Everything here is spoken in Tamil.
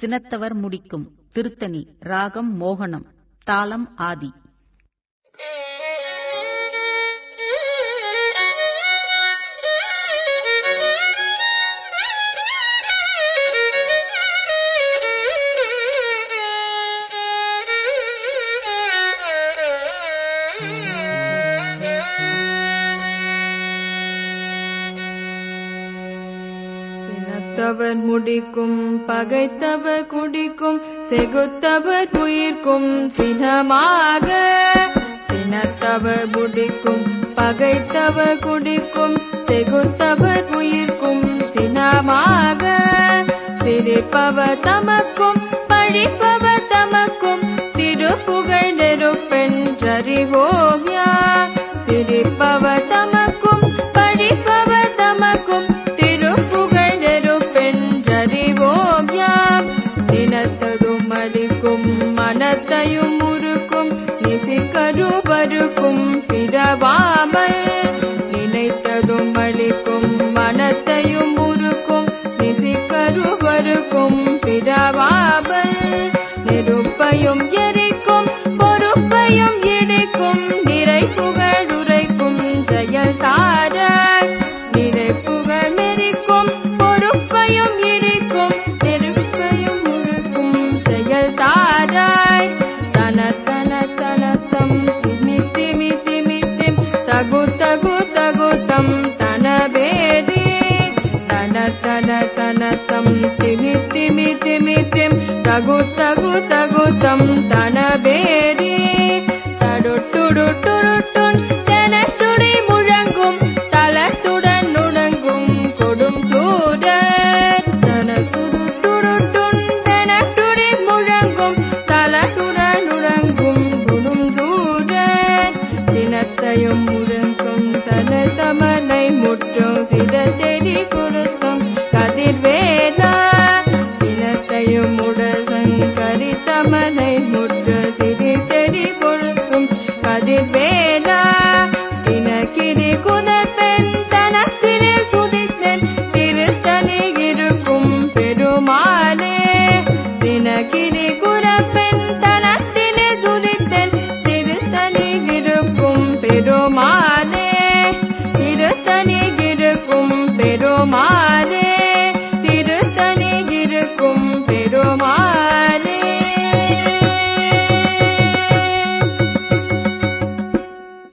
சினத்தவர் முடிக்கும். திருத்தணி ராகம் மோகனம் தாளம் ஆதி. சினத்தவர் முடிக்கும் பகைத்தவர் குடிக்கும் செகுத்தவர் உயிர்க்கும் சினமாக. சினத்தவர் முடிக்கும் பகைத்தவர் குடிக்கும் செகுத்தவர் உயிர்க்கும் சினமாக. சிரிப்பவர் தமக்கும் பழிப்பவர் தமக்கும் திருப்புகழ் நெருப்பென்றறிவோம் யார் சிரிப்பவர் தமக்கும் மனத்தையும் முறுக்கும் நிசிக்கருவருக்கும் பிறவாமல் நினைத்ததும் அளிக்கும் மனத்தையும் முறுக்கும் நிசிக்கருவருக்கும் பிறவாமல் நெருப்பையும் எரிக்கும் பொறுப்பையும் இடிக்கும் நிறை புகழ் உரைக்கும் செயல் தார நிறை புகழ் மெரிக்கும் பொறுப்பையும் இடிக்கும் நெருப்பையும் முழுக்கும் செயல் தாராய் తన తన తం తిమి తిమి తిమి తిం తగు తగు తగు తం తన బేరి தடுட்டுடுட்டுருட்டுன். தெனத்துடை முழங்கும். தளத்துடன் நுணங்கும். கொடும் சூடர். தனத்துடுட்டுருட்டுன். தெனத்துடை முழங்கும். தளத்துடன் நுணங்கும். கொடும் சூடர். சினத்தையும் முழங்கும். தன தமனை முற்றும்